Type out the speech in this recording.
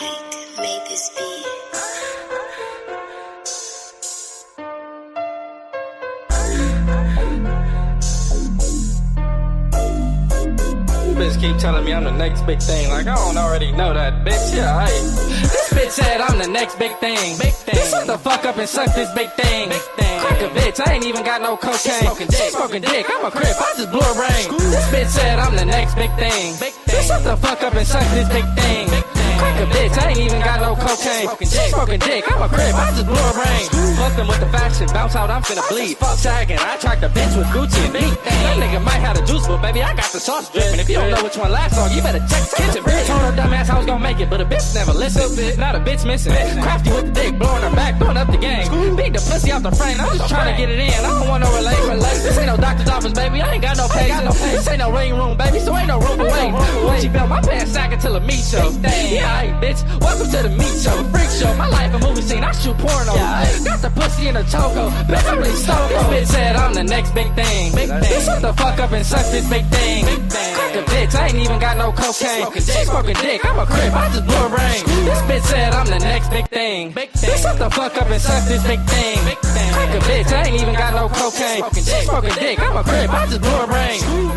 night may this be. Bitch keep telling me I'm the next big thing. Like I don't already know that, bitch. Yeah, I. This bitch said I'm the next big thing. Big thing. Shut the fuck up and suck this big thing. Big thing crack a bitch. I ain't even got no cocaine. She smoking dick. She smoking dick. I'm a crip. I just blew a ring. This bitch said I'm the next big thing. Big thing. Shut the fuck up and suck this big thing. Crack a bitch. I ain't even got no cocaine. Smoking dick. Smoking dick. I'm a crip. I just blew a ring. Fuck them with the fashion. Bounce out. I'm finna bleed. Fuck tagging. I track the bitch with Gucci and beat. That nigga might have the juice, but baby, I got the sauce dripping. If you don't know which one last long, you better check the kitchen. Bitch told her dumbass I was gonna make it, but a bitch never listen. Not a bitch missing. Crafty with the dick, blowing her back, throwing up the game. Beat the pussy out the frame. I'm just trying to get it in. I don't want no relate. No doctor's office, baby. I ain't got no patience. This ain't no ring room, baby. So ain't no room to wait. When she felt my pants sack until a meat show. Yeah, hey, bitch. Welcome to the meat show, freak show. My life a movie scene. I shoot porno. Got the pussy in a choco. Bitch, I'm really stoked. This bitch said I'm the next big thing. Big thing. Shut the fuck up and suck this big thing. Big thing. Crack a bitch. I ain't even got no cocaine. Dick. Smoking dick. I'm a crip. I just blew a ring. This bitch said I'm the next big thing. Big thing. Shut the fuck up and suck this big thing. Big thing. Crack a bitch. I ain't even got no cocaine. Dick. Smoking dick. I'm a crip. I just blew a ring.